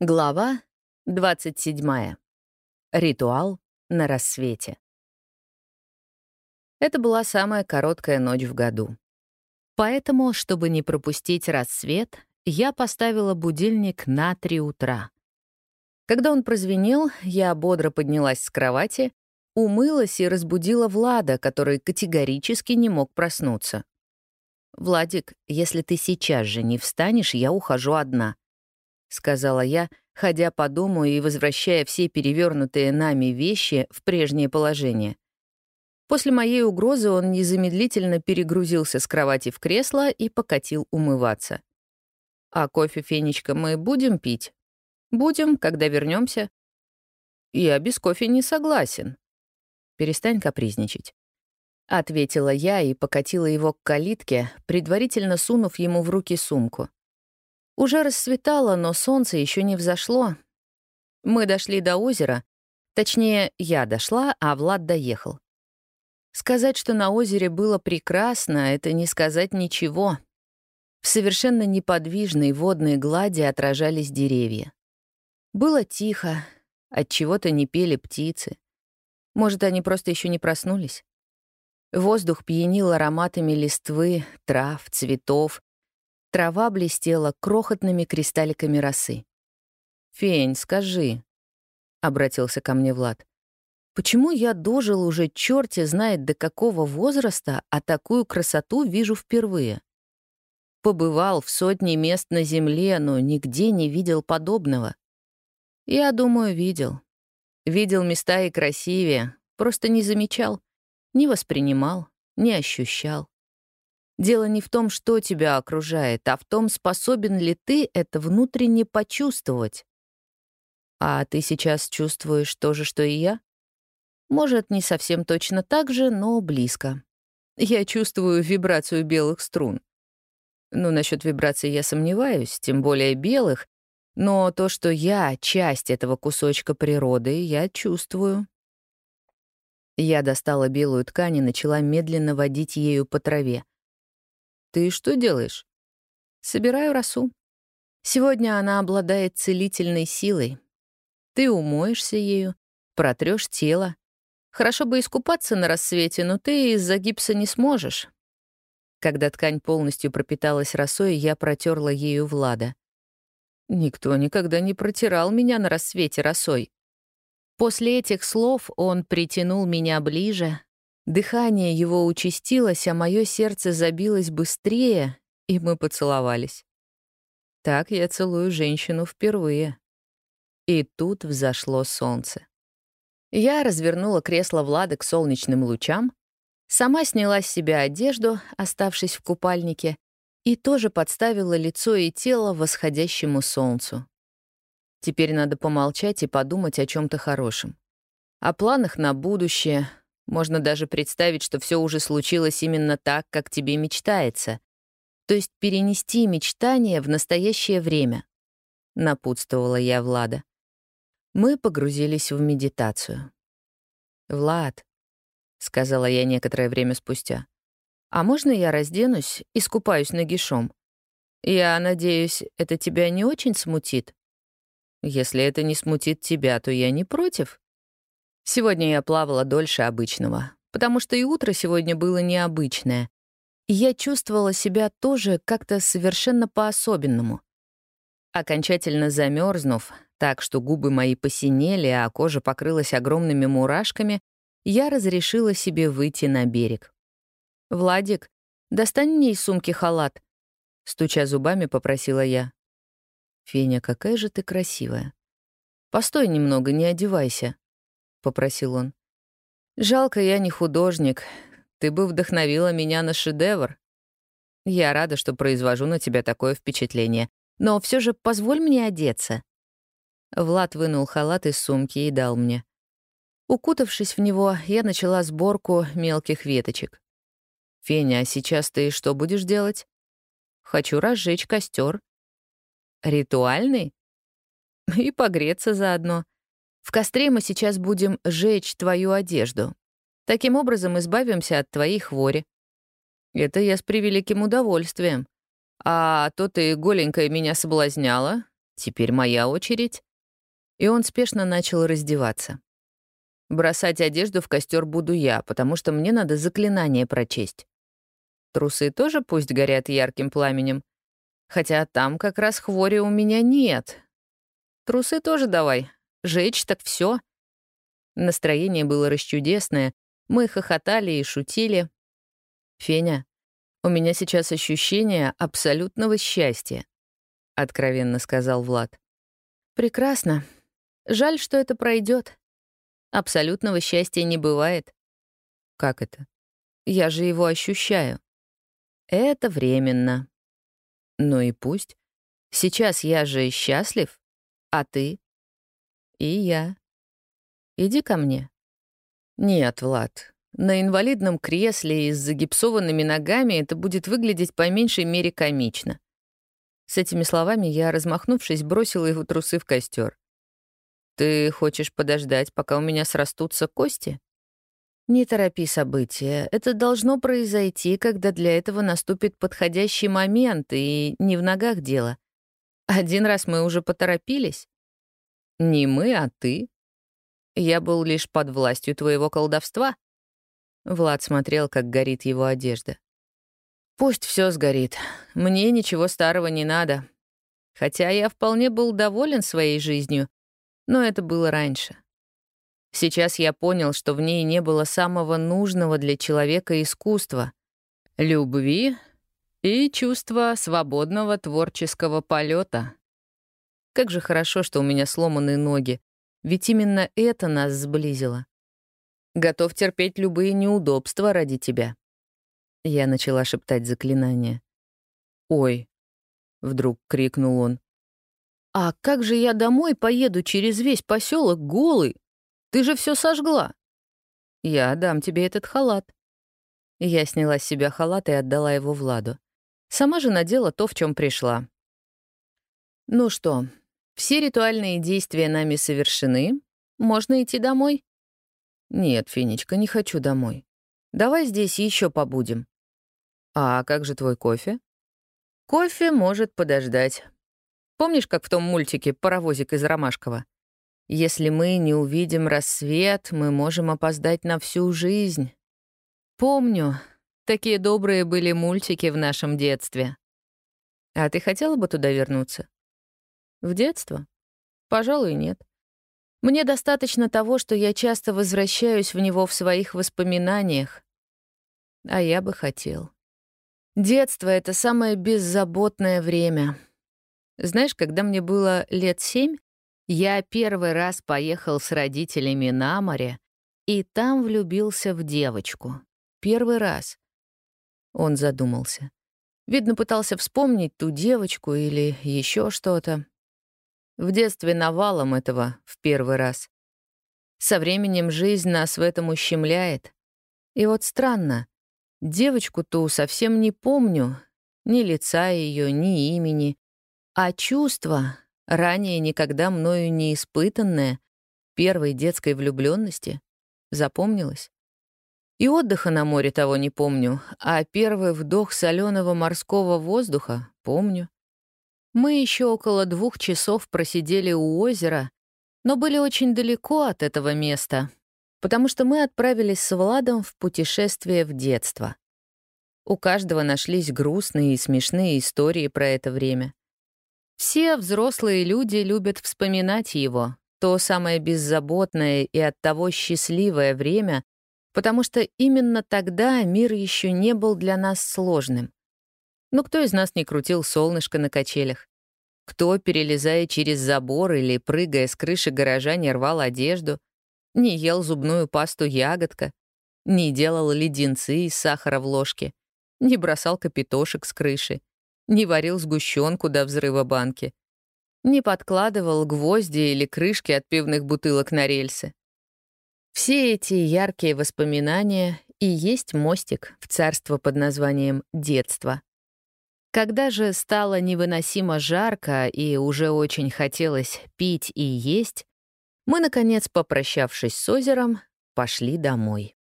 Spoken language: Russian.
Глава 27. Ритуал на рассвете. Это была самая короткая ночь в году. Поэтому, чтобы не пропустить рассвет, я поставила будильник на 3 утра. Когда он прозвенел, я бодро поднялась с кровати, умылась и разбудила Влада, который категорически не мог проснуться. «Владик, если ты сейчас же не встанешь, я ухожу одна», — сказала я, ходя по дому и возвращая все перевернутые нами вещи в прежнее положение. После моей угрозы он незамедлительно перегрузился с кровати в кресло и покатил умываться. «А кофе, Фенечка, мы будем пить?» «Будем, когда вернемся. «Я без кофе не согласен». «Перестань капризничать». Ответила я и покатила его к калитке, предварительно сунув ему в руки сумку. Уже рассветало, но солнце еще не взошло. Мы дошли до озера. Точнее, я дошла, а Влад доехал. Сказать, что на озере было прекрасно, это не сказать ничего. В совершенно неподвижной водной глади отражались деревья. Было тихо, от чего-то не пели птицы. Может, они просто еще не проснулись? Воздух пьянил ароматами листвы, трав, цветов, Трава блестела крохотными кристалликами росы. «Фень, скажи», — обратился ко мне Влад, «почему я дожил уже черти знает до какого возраста, а такую красоту вижу впервые? Побывал в сотне мест на Земле, но нигде не видел подобного. Я думаю, видел. Видел места и красивее, просто не замечал, не воспринимал, не ощущал. Дело не в том, что тебя окружает, а в том, способен ли ты это внутренне почувствовать. А ты сейчас чувствуешь то же, что и я? Может, не совсем точно так же, но близко. Я чувствую вибрацию белых струн. Ну, насчет вибрации я сомневаюсь, тем более белых, но то, что я — часть этого кусочка природы, я чувствую. Я достала белую ткань и начала медленно водить ею по траве. Ты что делаешь? Собираю росу. Сегодня она обладает целительной силой. Ты умоешься ею, протрешь тело. Хорошо бы искупаться на рассвете, но ты из-за гипса не сможешь. Когда ткань полностью пропиталась росой, я протерла ею Влада. Никто никогда не протирал меня на рассвете росой. После этих слов он притянул меня ближе, Дыхание его участилось, а мое сердце забилось быстрее, и мы поцеловались. Так я целую женщину впервые. И тут взошло солнце. Я развернула кресло Влады к солнечным лучам, сама сняла с себя одежду, оставшись в купальнике, и тоже подставила лицо и тело восходящему солнцу. Теперь надо помолчать и подумать о чем то хорошем. О планах на будущее, можно даже представить, что все уже случилось именно так, как тебе мечтается. То есть перенести мечтание в настоящее время. Напутствовала я Влада. Мы погрузились в медитацию. «Влад», — сказала я некоторое время спустя, «а можно я разденусь и скупаюсь нагишом? Я надеюсь, это тебя не очень смутит? Если это не смутит тебя, то я не против». Сегодня я плавала дольше обычного, потому что и утро сегодня было необычное. И я чувствовала себя тоже как-то совершенно по-особенному. Окончательно замерзнув, так что губы мои посинели, а кожа покрылась огромными мурашками, я разрешила себе выйти на берег. «Владик, достань мне из сумки халат», — стуча зубами, попросила я. «Феня, какая же ты красивая. Постой немного, не одевайся», — попросил он. «Жалко, я не художник. Ты бы вдохновила меня на шедевр. Я рада, что произвожу на тебя такое впечатление. Но все же позволь мне одеться». Влад вынул халат из сумки и дал мне. Укутавшись в него, я начала сборку мелких веточек. «Феня, а сейчас ты что будешь делать?» «Хочу разжечь костер. «Ритуальный?» «И погреться заодно», в костре мы сейчас будем жечь твою одежду. Таким образом избавимся от твоей хвори. Это я с превеликим удовольствием. А то ты голенькая меня соблазняла. теперь моя очередь». И он спешно начал раздеваться. Бросать одежду в костер буду я, потому что мне надо заклинание прочесть. Трусы тоже пусть горят ярким пламенем. Хотя там как раз хвори у меня нет. Трусы тоже давай. Жечь так все. Настроение было расчудесное. Мы хохотали и шутили. «Феня, у меня сейчас ощущение абсолютного счастья», — откровенно сказал Влад. «Прекрасно. Жаль, что это пройдет. Абсолютного счастья не бывает. Как это? Я же его ощущаю. Это временно. Ну и пусть. Сейчас я же счастлив, а ты? И я. Иди ко мне. Нет, Влад, на инвалидном кресле и с загипсованными ногами это будет выглядеть по меньшей мере комично. С этими словами я, размахнувшись, бросила его трусы в костер. Ты хочешь подождать, пока у меня срастутся кости? Не торопи события. Это должно произойти, когда для этого наступит подходящий момент, и не в ногах дело. Один раз мы уже поторопились. Не мы, а ты. Я был лишь под властью твоего колдовства. Влад смотрел, как горит его одежда. Пусть все сгорит. Мне ничего старого не надо. Хотя я вполне был доволен своей жизнью, но это было раньше. Сейчас я понял, что в ней не было самого нужного для человека искусства — любви и чувства свободного творческого полета. Как же хорошо, что у меня сломанные ноги, ведь именно это нас сблизило. Готов терпеть любые неудобства ради тебя. Я начала шептать заклинание. «Ой!» — вдруг крикнул он. «А как же я домой поеду через весь поселок голый? Ты же все сожгла!» «Я дам тебе этот халат». Я сняла с себя халат и отдала его Владу. Сама же надела то, в чем пришла. «Ну что, все ритуальные действия нами совершены. Можно идти домой?» «Нет, Финичка, не хочу домой. Давай здесь еще побудем». «А как же твой кофе?» «Кофе может подождать. Помнишь, как в том мультике «Паровозик из Ромашкова»? Если мы не увидим рассвет, мы можем опоздать на всю жизнь. Помню, такие добрые были мультики в нашем детстве. А ты хотела бы туда вернуться? В детство? Пожалуй, нет. Мне достаточно того, что я часто возвращаюсь в него в своих воспоминаниях. А я бы хотел. Детство — это самое беззаботное время — знаешь, когда мне было лет семь, я первый раз поехал с родителями на море, и там влюбился в девочку. Первый раз. Он задумался. Видно, пытался вспомнить ту девочку или еще что-то. В детстве навалом этого в первый раз. Со временем жизнь нас в этом ущемляет. И вот странно, девочку ту совсем не помню, ни лица ее, ни имени, а чувство, ранее никогда мною не испытанное, первой детской влюбленности, запомнилось. И отдыха на море того не помню, а первый вдох соленого морского воздуха помню. Мы еще около двух часов просидели у озера, но были очень далеко от этого места, потому что мы отправились с Владом в путешествие в детство. У каждого нашлись грустные и смешные истории про это время. Все взрослые люди любят вспоминать его, то самое беззаботное и оттого счастливое время, потому что именно тогда мир еще не был для нас сложным. Но кто из нас не крутил солнышко на качелях? Кто, перелезая через забор или прыгая с крыши гаража, не рвал одежду, не ел зубную пасту ягодка, не делал леденцы из сахара в ложке, не бросал капитошек с крыши, не варил сгущенку до взрыва банки, не подкладывал гвозди или крышки от пивных бутылок на рельсы. Все эти яркие воспоминания и есть мостик в царство под названием «детство». Когда же стало невыносимо жарко и уже очень хотелось пить и есть, мы, наконец, попрощавшись с озером, пошли домой.